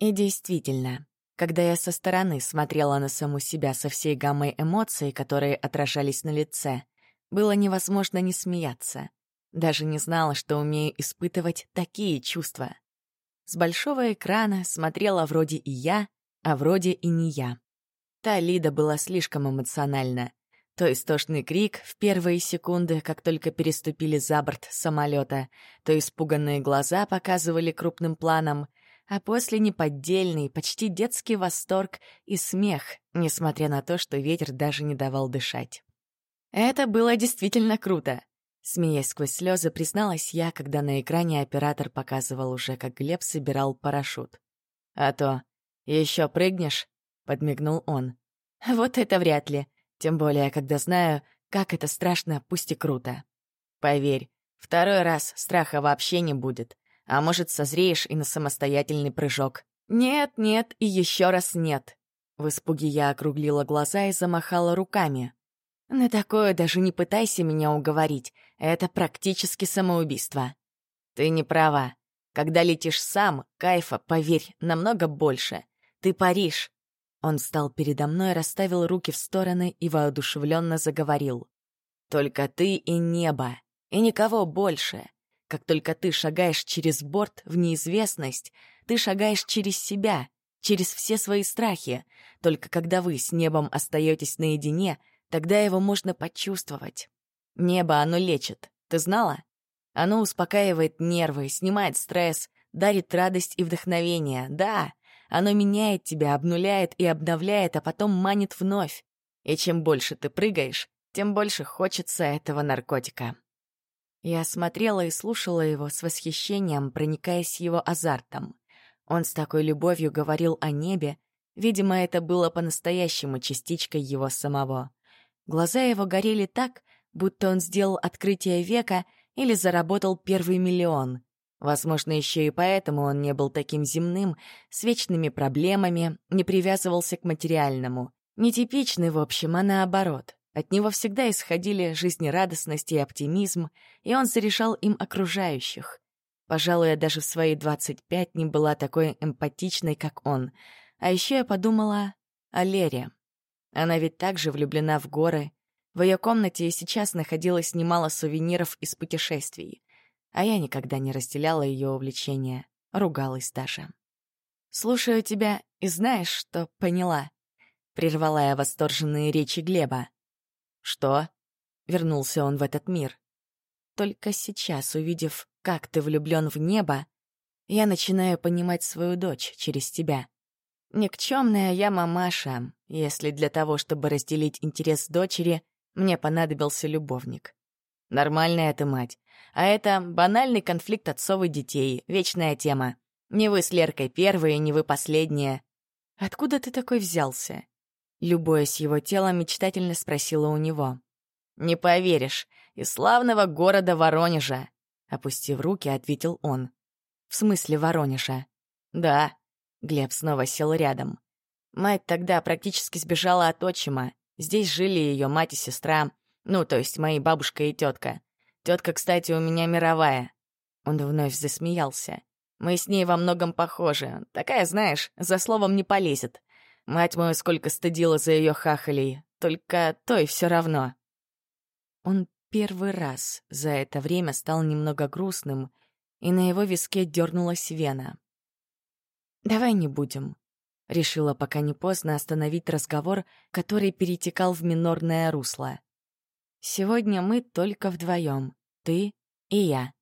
И действительно, когда я со стороны смотрела на саму себя со всей гаммой эмоций, которые отражались на лице, было невозможно не смеяться. Даже не знала, что умею испытывать такие чувства. С большого экрана смотрела вроде и я, а вроде и не я. Та Лида была слишком эмоциональна. То истошный крик в первые секунды, как только переступили за борт самолета, то испуганные глаза показывали крупным планом, а после неподдельный, почти детский восторг и смех, несмотря на то, что ветер даже не давал дышать. Это было действительно круто. Смеясь сквозь слезы, призналась я, когда на экране оператор показывал уже, как Глеб собирал парашют. «А то, еще прыгнешь?» — подмигнул он. «Вот это вряд ли. Тем более, когда знаю, как это страшно, пусть и круто. Поверь, второй раз страха вообще не будет. А может, созреешь и на самостоятельный прыжок. Нет, нет и еще раз нет». В испуге я округлила глаза и замахала руками. На такое даже не пытайся меня уговорить. Это практически самоубийство. Ты не права. Когда летишь сам, кайфа, поверь, намного больше. Ты паришь. Он встал передо мной, расставил руки в стороны и воодушевленно заговорил. Только ты и небо, и никого больше. Как только ты шагаешь через борт в неизвестность, ты шагаешь через себя, через все свои страхи. Только когда вы с небом остаетесь наедине — Тогда его можно почувствовать. Небо оно лечит, ты знала? Оно успокаивает нервы, снимает стресс, дарит радость и вдохновение. Да, оно меняет тебя, обнуляет и обновляет, а потом манит вновь. И чем больше ты прыгаешь, тем больше хочется этого наркотика. Я смотрела и слушала его с восхищением, проникаясь его азартом. Он с такой любовью говорил о небе, видимо, это было по-настоящему частичкой его самого. Глаза его горели так, будто он сделал открытие века или заработал первый миллион. Возможно, еще и поэтому он не был таким земным, с вечными проблемами, не привязывался к материальному. Нетипичный, в общем, а наоборот. От него всегда исходили жизнерадостность и оптимизм, и он зарешал им окружающих. Пожалуй, я даже в свои 25 не была такой эмпатичной, как он. А еще я подумала о Лере. Она ведь также влюблена в горы. В ее комнате и сейчас находилось немало сувениров из путешествий. А я никогда не разделяла ее увлечения, ругалась даже. «Слушаю тебя и знаешь, что поняла?» — прервала я восторженные речи Глеба. «Что?» — вернулся он в этот мир. «Только сейчас, увидев, как ты влюблен в небо, я начинаю понимать свою дочь через тебя. Никчемная я мамаша, если для того, чтобы разделить интерес дочери, мне понадобился любовник. Нормальная ты мать. А это банальный конфликт отцов и детей, вечная тема. Не вы с Леркой первые, не вы последние. Откуда ты такой взялся? Любуясь его телом, мечтательно спросила у него. «Не поверишь, из славного города Воронежа!» Опустив руки, ответил он. «В смысле Воронежа?» «Да, Глеб снова сел рядом. Мать тогда практически сбежала от отчима. Здесь жили ее мать и сестра. Ну, то есть мои бабушка и тетка. Тетка, кстати, у меня мировая. Он вновь засмеялся. Мы с ней во многом похожи. Такая, знаешь, за словом не полезет. Мать мою сколько стыдила за ее хахалей. Только той все равно. Он первый раз за это время стал немного грустным, и на его виске дернулась вена. «Давай не будем», — решила пока не поздно остановить разговор, который перетекал в минорное русло. «Сегодня мы только вдвоем, ты и я.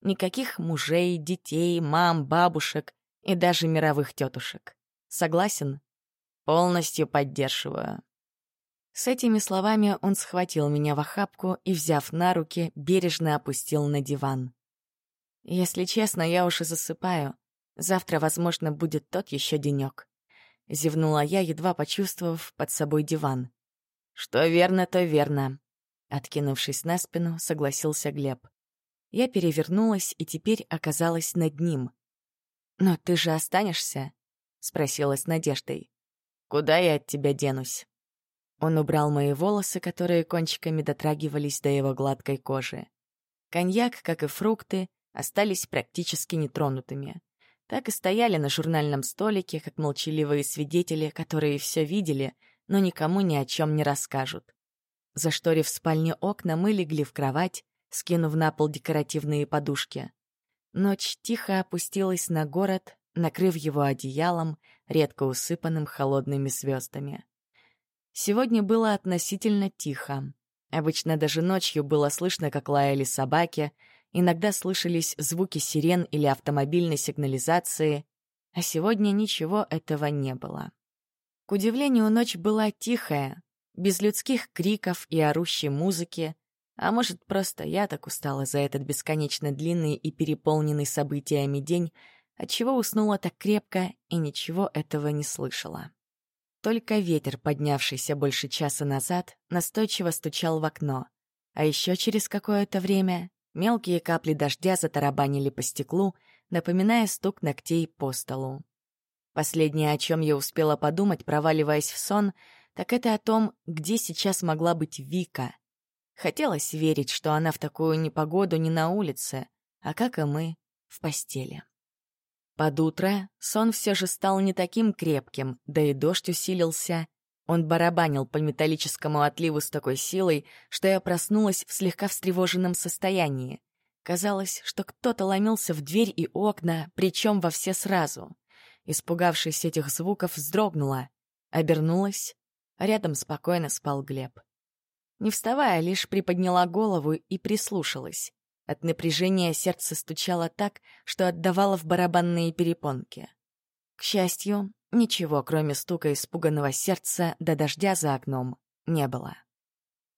Никаких мужей, детей, мам, бабушек и даже мировых тетушек. Согласен? Полностью поддерживаю». С этими словами он схватил меня в охапку и, взяв на руки, бережно опустил на диван. Если честно, я уж и засыпаю. Завтра, возможно, будет тот еще денек. Зевнула я, едва почувствовав под собой диван. Что верно, то верно. Откинувшись на спину, согласился Глеб. Я перевернулась и теперь оказалась над ним. «Но ты же останешься?» — спросила с надеждой. «Куда я от тебя денусь?» Он убрал мои волосы, которые кончиками дотрагивались до его гладкой кожи. Коньяк, как и фрукты, остались практически нетронутыми. так и стояли на журнальном столике, как молчаливые свидетели, которые все видели, но никому ни о чем не расскажут. Зашторив спальне окна, мы легли в кровать, скинув на пол декоративные подушки. Ночь тихо опустилась на город, накрыв его одеялом, редко усыпанным холодными звездами. Сегодня было относительно тихо. Обычно даже ночью было слышно, как лаяли собаки, иногда слышались звуки сирен или автомобильной сигнализации, а сегодня ничего этого не было. К удивлению, ночь была тихая, без людских криков и орущей музыки, а может, просто я так устала за этот бесконечно длинный и переполненный событиями день, отчего уснула так крепко и ничего этого не слышала. Только ветер, поднявшийся больше часа назад, настойчиво стучал в окно, а еще через какое-то время мелкие капли дождя затарабанили по стеклу, напоминая стук ногтей по столу. Последнее, о чем я успела подумать, проваливаясь в сон, так это о том, где сейчас могла быть Вика. Хотелось верить, что она в такую непогоду не на улице, а, как и мы, в постели. Под утро сон все же стал не таким крепким, да и дождь усилился. Он барабанил по металлическому отливу с такой силой, что я проснулась в слегка встревоженном состоянии. Казалось, что кто-то ломился в дверь и окна, причем во все сразу. Испугавшись этих звуков, вздрогнула, обернулась, рядом спокойно спал Глеб. Не вставая, лишь приподняла голову и прислушалась. От напряжения сердце стучало так, что отдавало в барабанные перепонки. К счастью, ничего, кроме стука испуганного сердца до дождя за окном, не было.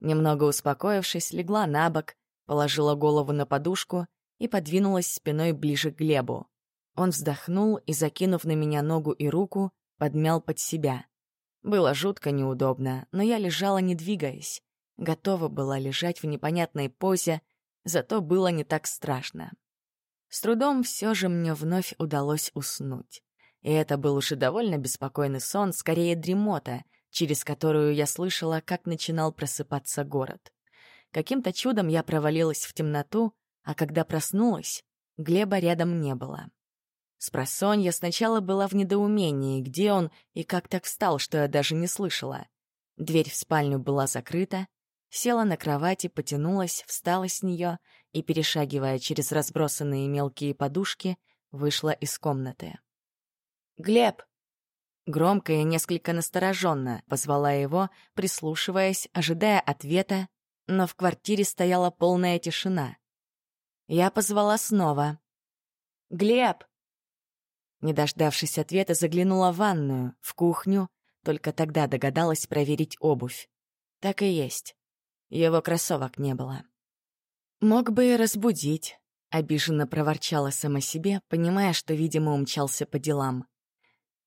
Немного успокоившись, легла на бок, положила голову на подушку и подвинулась спиной ближе к Глебу. Он вздохнул и, закинув на меня ногу и руку, подмял под себя. Было жутко неудобно, но я лежала, не двигаясь. Готова была лежать в непонятной позе, зато было не так страшно. С трудом все же мне вновь удалось уснуть. И это был уже довольно беспокойный сон, скорее дремота, через которую я слышала, как начинал просыпаться город. Каким-то чудом я провалилась в темноту, а когда проснулась, Глеба рядом не было. Спросонья сначала была в недоумении, где он и как так встал, что я даже не слышала. Дверь в спальню была закрыта, села на кровати, потянулась, встала с нее и, перешагивая через разбросанные мелкие подушки, вышла из комнаты. «Глеб!» Громко и несколько настороженно позвала его, прислушиваясь, ожидая ответа, но в квартире стояла полная тишина. Я позвала снова. «Глеб!» Не дождавшись ответа, заглянула в ванную, в кухню, только тогда догадалась проверить обувь. Так и есть. Его кроссовок не было. «Мог бы и разбудить», — обиженно проворчала сама себе, понимая, что, видимо, умчался по делам.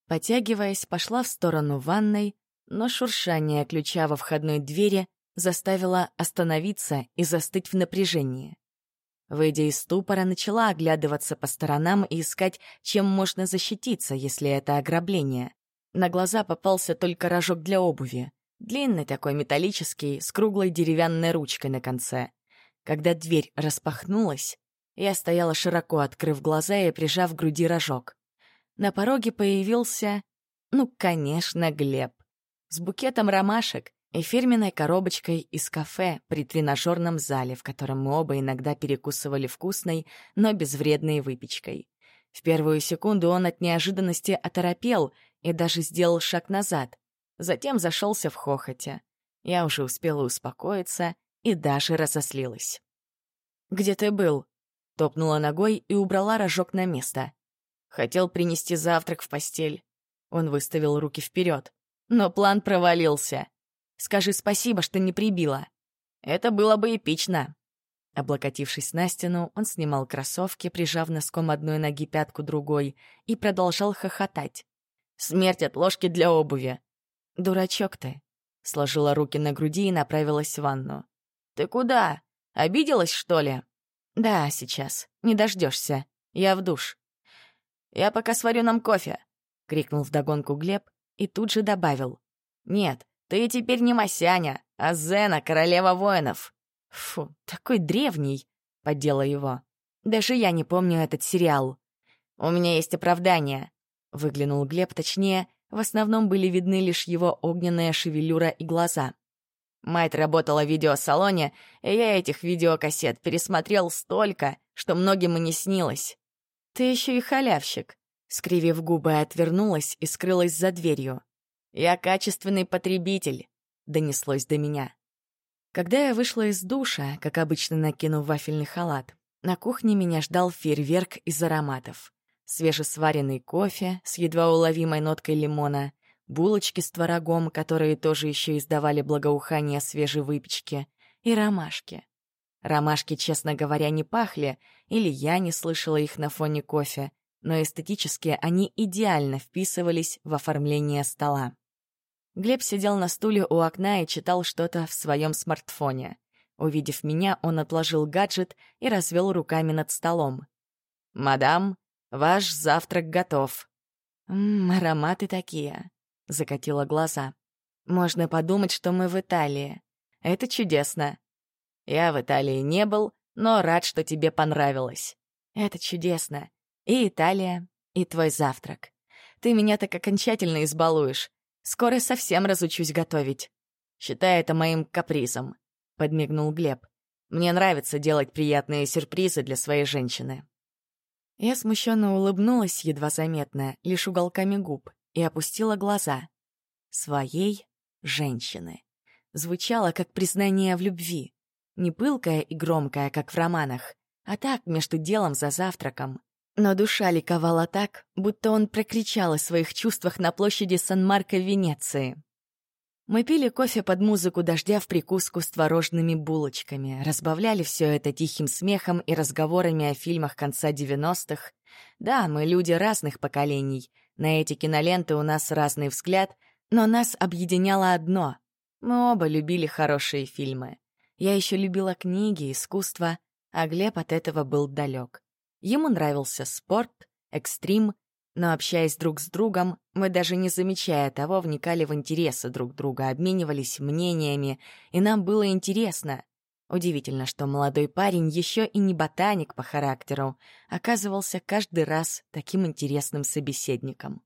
Потягиваясь, пошла в сторону ванной, но шуршание ключа во входной двери заставило остановиться и застыть в напряжении. Выйдя из ступора, начала оглядываться по сторонам и искать, чем можно защититься, если это ограбление. На глаза попался только рожок для обуви. Длинный такой металлический, с круглой деревянной ручкой на конце. Когда дверь распахнулась, я стояла широко, открыв глаза и прижав к груди рожок. На пороге появился, ну, конечно, Глеб. С букетом ромашек и фирменной коробочкой из кафе при тренажерном зале, в котором мы оба иногда перекусывали вкусной, но безвредной выпечкой. В первую секунду он от неожиданности оторопел и даже сделал шаг назад. Затем зашелся в хохоте. Я уже успела успокоиться и даже разослилась. «Где ты был?» — топнула ногой и убрала рожок на место. Хотел принести завтрак в постель. Он выставил руки вперед. Но план провалился. Скажи спасибо, что не прибила. Это было бы эпично. Облокотившись на стену, он снимал кроссовки, прижав носком одной ноги пятку другой, и продолжал хохотать. «Смерть от ложки для обуви. «Дурачок ты!» Сложила руки на груди и направилась в ванну. «Ты куда? Обиделась, что ли?» «Да, сейчас. Не дождешься. Я в душ». «Я пока сварю нам кофе», — крикнул вдогонку Глеб и тут же добавил. «Нет, ты теперь не Масяня, а Зена, королева воинов». «Фу, такой древний», — поддела его. «Даже я не помню этот сериал». «У меня есть оправдание», — выглянул Глеб, точнее, в основном были видны лишь его огненная шевелюра и глаза. Мать работала в видеосалоне, и я этих видеокассет пересмотрел столько, что многим и не снилось. «Ты еще и халявщик», — скривив губы, отвернулась и скрылась за дверью. «Я качественный потребитель», — донеслось до меня. Когда я вышла из душа, как обычно накинув вафельный халат, на кухне меня ждал фейерверк из ароматов. Свежесваренный кофе с едва уловимой ноткой лимона, булочки с творогом, которые тоже еще издавали благоухание свежей выпечки, и ромашки. Ромашки, честно говоря, не пахли, или я не слышала их на фоне кофе, но эстетически они идеально вписывались в оформление стола. Глеб сидел на стуле у окна и читал что-то в своем смартфоне. Увидев меня, он отложил гаджет и развел руками над столом. «Мадам, ваш завтрак готов». «Ммм, ароматы такие», — закатила глаза. «Можно подумать, что мы в Италии. Это чудесно». «Я в Италии не был, но рад, что тебе понравилось». «Это чудесно. И Италия, и твой завтрак. Ты меня так окончательно избалуешь. Скоро совсем разучусь готовить. Считай это моим капризом», — подмигнул Глеб. «Мне нравится делать приятные сюрпризы для своей женщины». Я смущенно улыбнулась, едва заметно, лишь уголками губ, и опустила глаза. «Своей женщины». Звучало как признание в любви. Не пылкое и громкое, как в романах, а так, между делом за завтраком. Но душа ликовала так, будто он прокричал о своих чувствах на площади Сан-Марко в Венеции. Мы пили кофе под музыку дождя в прикуску с творожными булочками, разбавляли все это тихим смехом и разговорами о фильмах конца 90-х. Да, мы люди разных поколений, на эти киноленты у нас разный взгляд, но нас объединяло одно — мы оба любили хорошие фильмы. Я еще любила книги, искусство, а Глеб от этого был далек. Ему нравился спорт, экстрим, но, общаясь друг с другом, мы даже не замечая того, вникали в интересы друг друга, обменивались мнениями, и нам было интересно. Удивительно, что молодой парень, еще и не ботаник по характеру, оказывался каждый раз таким интересным собеседником.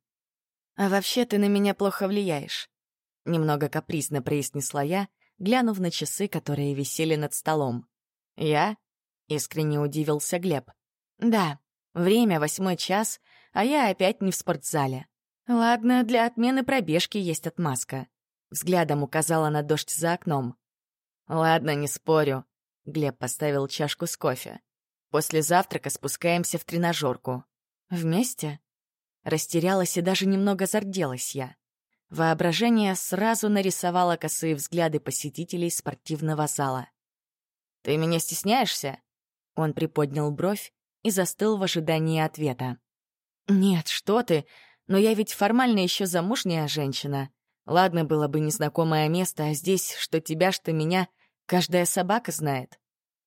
«А вообще ты на меня плохо влияешь», — немного капризно произнесла я, глянув на часы, которые висели над столом. «Я?» — искренне удивился Глеб. Да, время восьмой час, а я опять не в спортзале. Ладно, для отмены пробежки есть отмазка. Взглядом указала на дождь за окном. Ладно, не спорю. Глеб поставил чашку с кофе. После завтрака спускаемся в тренажерку. Вместе? Растерялась и даже немного зарделась я. Воображение сразу нарисовало косые взгляды посетителей спортивного зала. «Ты меня стесняешься?» Он приподнял бровь, и застыл в ожидании ответа. «Нет, что ты, но я ведь формально еще замужняя женщина. Ладно, было бы незнакомое место, а здесь, что тебя, что меня, каждая собака знает».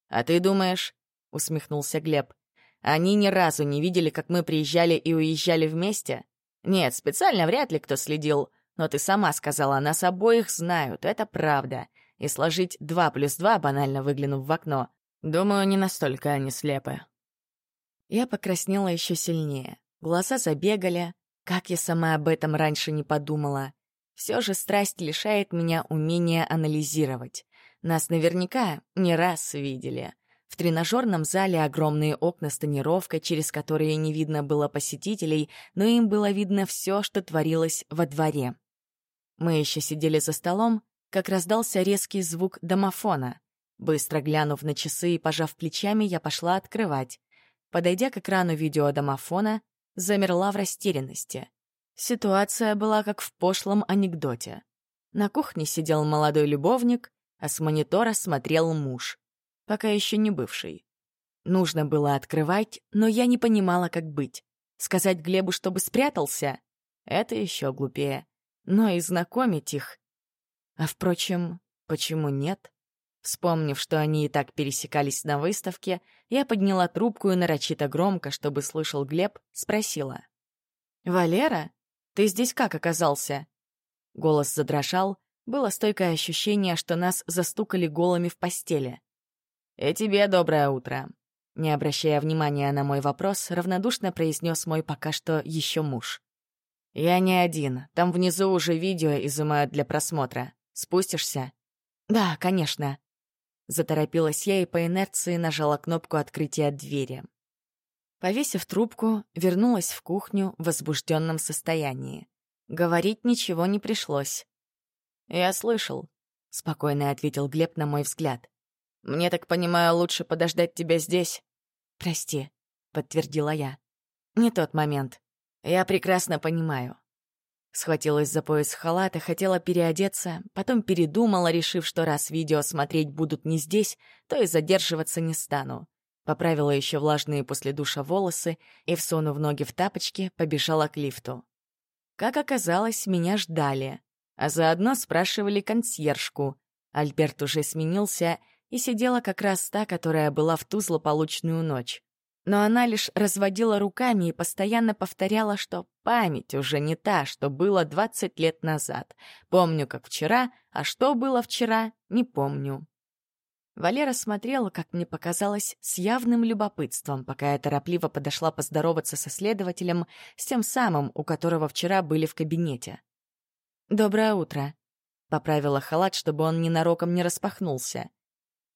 «А ты думаешь?» — усмехнулся Глеб. «Они ни разу не видели, как мы приезжали и уезжали вместе? Нет, специально вряд ли кто следил, но ты сама сказала, нас обоих знают, это правда. И сложить два плюс два, банально выглянув в окно, думаю, не настолько они слепы». Я покраснела еще сильнее. Глаза забегали. Как я сама об этом раньше не подумала. Все же страсть лишает меня умения анализировать. Нас наверняка не раз видели. В тренажерном зале огромные окна с тонировкой, через которые не видно было посетителей, но им было видно все, что творилось во дворе. Мы еще сидели за столом, как раздался резкий звук домофона. Быстро глянув на часы и пожав плечами, я пошла открывать. Подойдя к экрану видеодомофона, замерла в растерянности. Ситуация была как в пошлом анекдоте. На кухне сидел молодой любовник, а с монитора смотрел муж, пока еще не бывший. Нужно было открывать, но я не понимала, как быть. Сказать Глебу, чтобы спрятался? Это еще глупее. Но и знакомить их. А впрочем, почему нет? Вспомнив, что они и так пересекались на выставке, я подняла трубку и нарочито громко, чтобы слышал Глеб, спросила. «Валера, ты здесь как оказался?» Голос задрожал, было стойкое ощущение, что нас застукали голыми в постели. «И тебе доброе утро». Не обращая внимания на мой вопрос, равнодушно произнес мой пока что еще муж. «Я не один. Там внизу уже видео изымают для просмотра. Спустишься?» «Да, конечно». Заторопилась я и по инерции нажала кнопку открытия двери. Повесив трубку, вернулась в кухню в возбужденном состоянии. Говорить ничего не пришлось. «Я слышал», — спокойно ответил Глеб на мой взгляд. «Мне так понимаю, лучше подождать тебя здесь?» «Прости», — подтвердила я. «Не тот момент. Я прекрасно понимаю». Схватилась за пояс халата, хотела переодеться, потом передумала, решив, что раз видео смотреть будут не здесь, то и задерживаться не стану. Поправила еще влажные после душа волосы и, всунув ноги в тапочки, побежала к лифту. Как оказалось, меня ждали, а заодно спрашивали консьержку. Альберт уже сменился, и сидела как раз та, которая была в ту злополучную ночь. Но она лишь разводила руками и постоянно повторяла, что память уже не та, что было 20 лет назад. Помню, как вчера, а что было вчера, не помню. Валера смотрела, как мне показалось, с явным любопытством, пока я торопливо подошла поздороваться со следователем, с тем самым, у которого вчера были в кабинете. «Доброе утро», — поправила халат, чтобы он ненароком не распахнулся.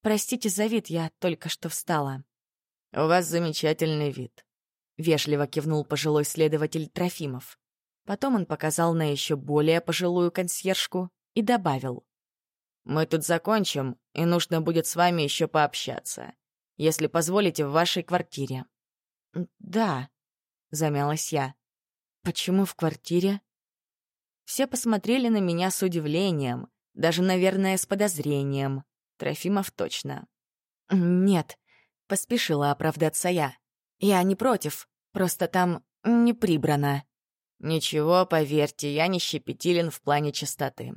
«Простите за вид, я только что встала». «У вас замечательный вид», — вежливо кивнул пожилой следователь Трофимов. Потом он показал на еще более пожилую консьержку и добавил. Мы тут закончим, и нужно будет с вами еще пообщаться. Если позволите, в вашей квартире». «Да», — замялась я. «Почему в квартире?» Все посмотрели на меня с удивлением, даже, наверное, с подозрением. Трофимов точно. «Нет», — поспешила оправдаться я. «Я не против, просто там не прибрано». «Ничего, поверьте, я не щепетилен в плане чистоты.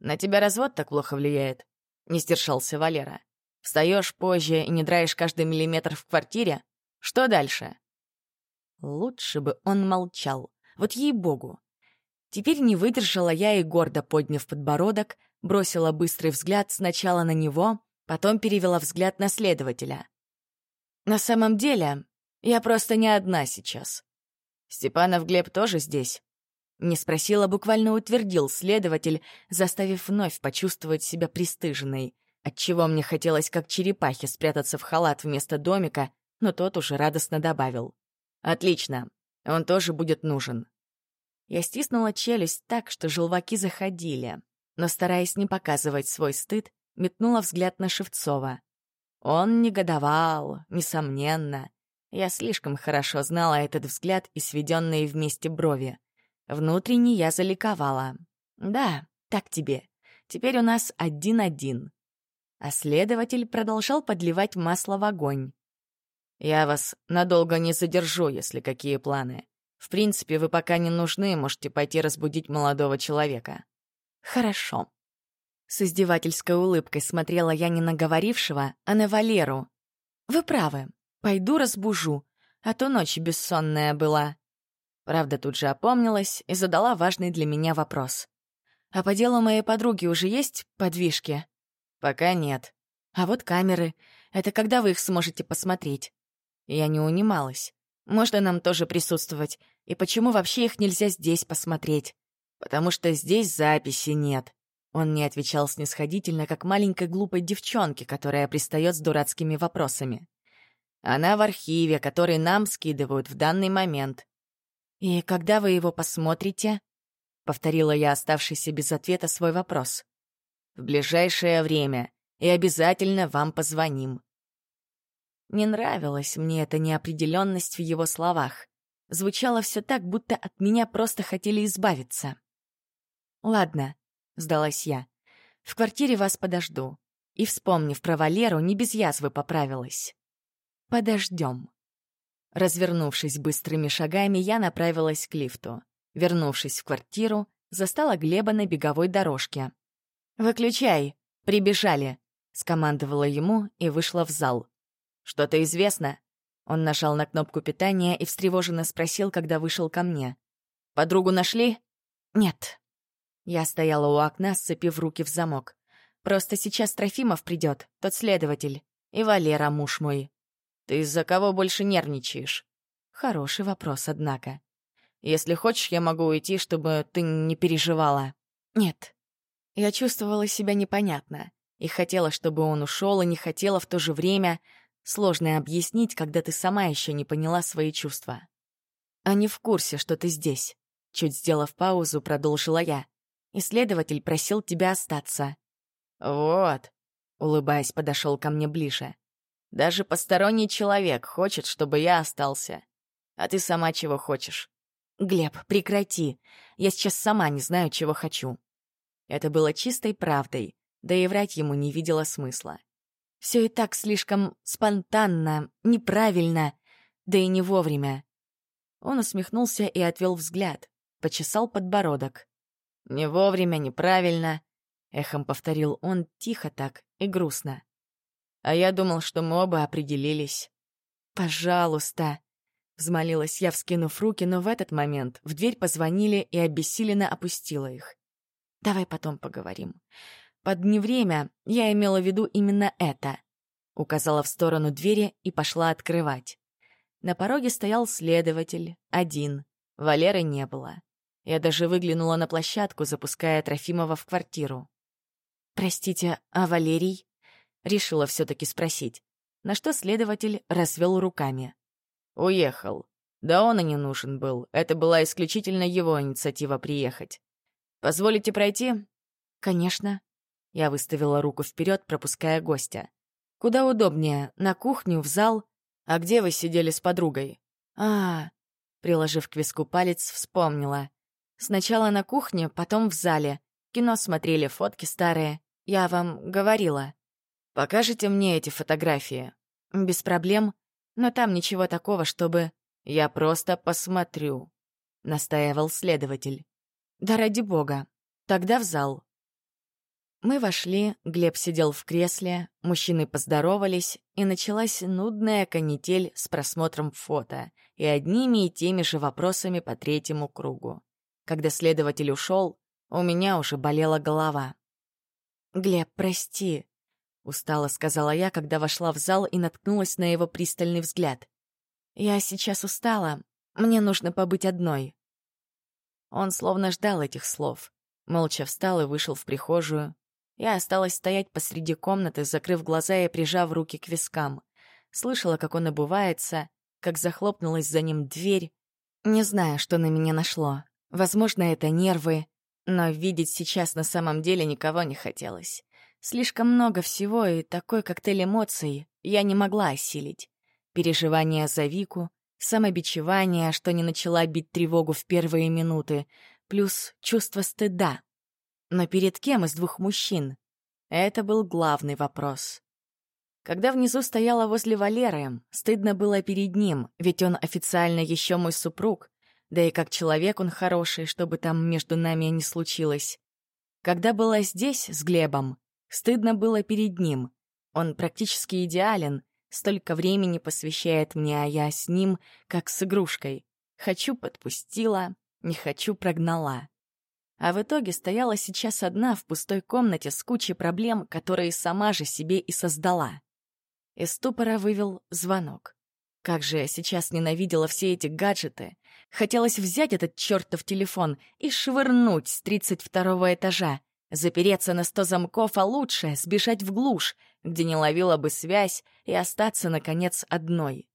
«На тебя развод так плохо влияет?» — не сдержался Валера. «Встаешь позже и не драешь каждый миллиметр в квартире? Что дальше?» Лучше бы он молчал. Вот ей-богу. Теперь не выдержала я и, гордо подняв подбородок, бросила быстрый взгляд сначала на него, потом перевела взгляд на следователя. «На самом деле, я просто не одна сейчас. Степанов Глеб тоже здесь?» Не спросила, буквально утвердил следователь, заставив вновь почувствовать себя пристыженной, отчего мне хотелось как черепахе спрятаться в халат вместо домика, но тот уже радостно добавил. «Отлично, он тоже будет нужен». Я стиснула челюсть так, что желваки заходили, но, стараясь не показывать свой стыд, метнула взгляд на Шевцова. Он негодовал, несомненно. Я слишком хорошо знала этот взгляд и сведенные вместе брови. Внутренне я заликовала. «Да, так тебе. Теперь у нас один-один». А следователь продолжал подливать масло в огонь. «Я вас надолго не задержу, если какие планы. В принципе, вы пока не нужны, можете пойти разбудить молодого человека». «Хорошо». С издевательской улыбкой смотрела я не на говорившего, а на Валеру. «Вы правы. Пойду разбужу, а то ночь бессонная была». Правда, тут же опомнилась и задала важный для меня вопрос. «А по делу моей подруги уже есть подвижки?» «Пока нет». «А вот камеры. Это когда вы их сможете посмотреть?» Я не унималась. «Можно нам тоже присутствовать? И почему вообще их нельзя здесь посмотреть?» «Потому что здесь записи нет». Он не отвечал снисходительно, как маленькой глупой девчонке, которая пристает с дурацкими вопросами. «Она в архиве, который нам скидывают в данный момент. «И когда вы его посмотрите?» — повторила я оставшийся без ответа свой вопрос. «В ближайшее время, и обязательно вам позвоним». Не нравилась мне эта неопределенность в его словах. Звучало все так, будто от меня просто хотели избавиться. «Ладно», — сдалась я, — «в квартире вас подожду». И, вспомнив про Валеру, не без язвы поправилась. «Подождем». Развернувшись быстрыми шагами, я направилась к лифту. Вернувшись в квартиру, застала Глеба на беговой дорожке. «Выключай! Прибежали!» — скомандовала ему и вышла в зал. «Что-то известно?» Он нажал на кнопку питания и встревоженно спросил, когда вышел ко мне. «Подругу нашли?» «Нет». Я стояла у окна, сцепив руки в замок. «Просто сейчас Трофимов придет, тот следователь, и Валера, муж мой. Ты из-за кого больше нервничаешь? Хороший вопрос, однако. Если хочешь, я могу уйти, чтобы ты не переживала. Нет. Я чувствовала себя непонятно. И хотела, чтобы он ушел, и не хотела в то же время. Сложно объяснить, когда ты сама еще не поняла свои чувства. Они в курсе, что ты здесь. Чуть сделав паузу, продолжила я. Исследователь просил тебя остаться. Вот, улыбаясь, подошел ко мне ближе. Даже посторонний человек хочет, чтобы я остался. А ты сама чего хочешь? Глеб, прекрати. Я сейчас сама не знаю, чего хочу. Это было чистой правдой, да и врать ему не видела смысла. Все и так слишком спонтанно, неправильно, да и не вовремя. Он усмехнулся и отвел взгляд, почесал подбородок. «Не вовремя, неправильно», — эхом повторил он тихо так и грустно. «А я думал, что мы оба определились». «Пожалуйста», — взмолилась я, вскинув руки, но в этот момент в дверь позвонили и обессиленно опустила их. «Давай потом поговорим. Под «не время» я имела в виду именно это». Указала в сторону двери и пошла открывать. На пороге стоял следователь, один. Валеры не было. Я даже выглянула на площадку, запуская Трофимова в квартиру. «Простите, а Валерий?» Решила все-таки спросить. На что следователь развел руками. «Уехал. Да он и не нужен был. Это была исключительно его инициатива приехать. Позволите пройти?» «Конечно». Я выставила руку вперед, пропуская гостя. «Куда удобнее, на кухню, в зал? А где вы сидели с подругой?» «А, приложив к виску палец, вспомнила. Сначала на кухне, потом в зале. Кино смотрели, фотки старые. Я вам говорила. Покажите мне эти фотографии. Без проблем. Но там ничего такого, чтобы... Я просто посмотрю. Настаивал следователь. Да ради бога. Тогда в зал. Мы вошли, Глеб сидел в кресле, мужчины поздоровались, и началась нудная канитель с просмотром фото и одними и теми же вопросами по третьему кругу. Когда следователь ушел, у меня уже болела голова. «Глеб, прости», — устало сказала я, когда вошла в зал и наткнулась на его пристальный взгляд. «Я сейчас устала. Мне нужно побыть одной». Он словно ждал этих слов. Молча встал и вышел в прихожую. Я осталась стоять посреди комнаты, закрыв глаза и прижав руки к вискам. Слышала, как он обувается, как захлопнулась за ним дверь. Не знаю, что на меня нашло. Возможно, это нервы, но видеть сейчас на самом деле никого не хотелось. Слишком много всего, и такой коктейль эмоций я не могла осилить. Переживания за Вику, самобичевание, что не начала бить тревогу в первые минуты, плюс чувство стыда. Но перед кем из двух мужчин? Это был главный вопрос. Когда внизу стояла возле Валеры, стыдно было перед ним, ведь он официально еще мой супруг, да и как человек он хороший, чтобы там между нами не случилось. Когда была здесь с Глебом, стыдно было перед ним. Он практически идеален, столько времени посвящает мне, а я с ним, как с игрушкой. Хочу — подпустила, не хочу — прогнала. А в итоге стояла сейчас одна в пустой комнате с кучей проблем, которые сама же себе и создала. Из ступора вывел звонок. Как же я сейчас ненавидела все эти гаджеты. Хотелось взять этот чертов телефон и швырнуть с 32-го этажа, запереться на сто замков, а лучше сбежать в глушь, где не ловила бы связь, и остаться, наконец, одной.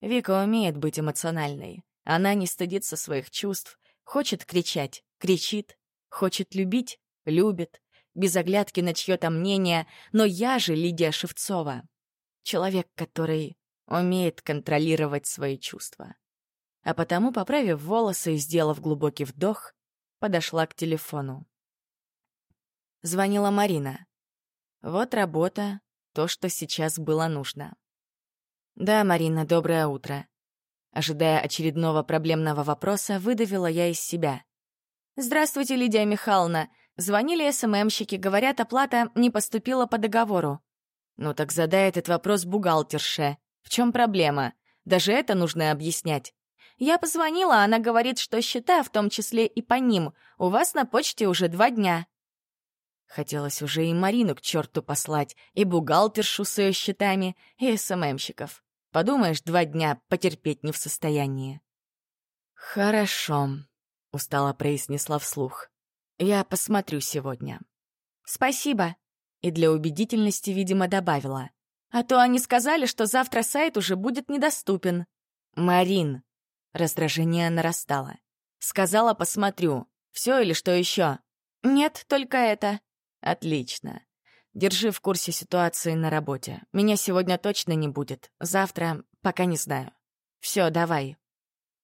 Вика умеет быть эмоциональной. Она не стыдится своих чувств, хочет кричать — кричит, хочет любить — любит, без оглядки на чье-то мнение, но я же Лидия Шевцова. Человек, который умеет контролировать свои чувства. А потому, поправив волосы и сделав глубокий вдох, подошла к телефону. Звонила Марина. Вот работа, то, что сейчас было нужно. «Да, Марина, доброе утро». Ожидая очередного проблемного вопроса, выдавила я из себя. «Здравствуйте, Лидия Михайловна. Звонили СММщики, говорят, оплата не поступила по договору». «Ну так задай этот вопрос бухгалтерше. В чем проблема? Даже это нужно объяснять. Я позвонила, она говорит, что счета, в том числе и по ним, у вас на почте уже два дня. Хотелось уже и Марину к черту послать, и бухгалтершу с ее счетами, и СММщиков. Подумаешь, два дня потерпеть не в состоянии. «Хорошо», — устало произнесла вслух. «Я посмотрю сегодня». «Спасибо», — и для убедительности, видимо, добавила. «А то они сказали, что завтра сайт уже будет недоступен». «Марин», — раздражение нарастало. «Сказала, посмотрю. Все или что еще?» «Нет, только это». «Отлично. Держи в курсе ситуации на работе. Меня сегодня точно не будет. Завтра пока не знаю. Все, давай.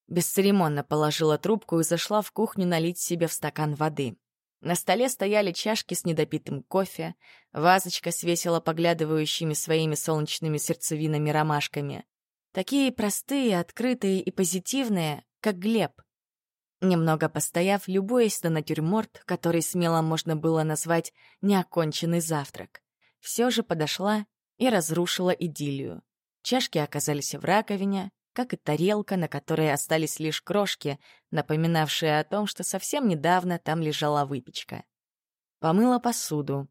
Бесцеремонно положила трубку и зашла в кухню налить себе в стакан воды. На столе стояли чашки с недопитым кофе, вазочка с весело поглядывающими своими солнечными сердцевинами ромашками. Такие простые, открытые и позитивные, как Глеб. Немного постояв, любуясь на натюрморт, который смело можно было назвать неоконченный завтрак, все же подошла и разрушила идиллию. Чашки оказались в раковине, как и тарелка, на которой остались лишь крошки, напоминавшие о том, что совсем недавно там лежала выпечка. Помыла посуду.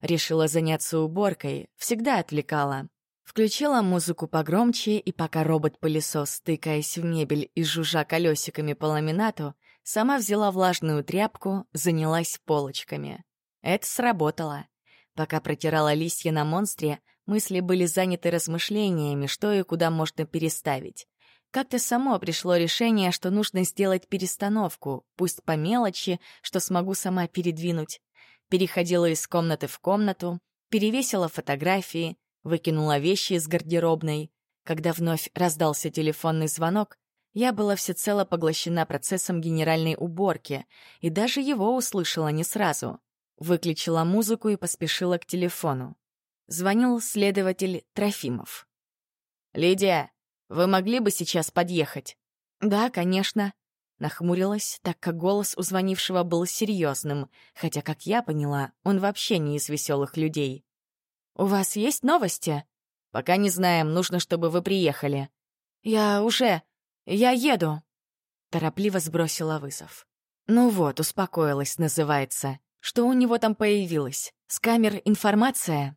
Решила заняться уборкой, всегда отвлекала. Включила музыку погромче, и пока робот-пылесос, стыкаясь в мебель и жужжа колесиками по ламинату, сама взяла влажную тряпку, занялась полочками. Это сработало. Пока протирала листья на монстре, мысли были заняты размышлениями, что и куда можно переставить. Как-то само пришло решение, что нужно сделать перестановку, пусть по мелочи, что смогу сама передвинуть. Переходила из комнаты в комнату, перевесила фотографии, выкинула вещи из гардеробной. Когда вновь раздался телефонный звонок, я была всецело поглощена процессом генеральной уборки и даже его услышала не сразу. Выключила музыку и поспешила к телефону. Звонил следователь Трофимов. «Лидия, вы могли бы сейчас подъехать?» «Да, конечно», Нахмурилась, так как голос у звонившего был серьезным, хотя, как я поняла, он вообще не из веселых людей. «У вас есть новости?» «Пока не знаем, нужно, чтобы вы приехали». «Я уже... Я еду!» Торопливо сбросила вызов. «Ну вот, успокоилась, называется. Что у него там появилось? С камер информация?»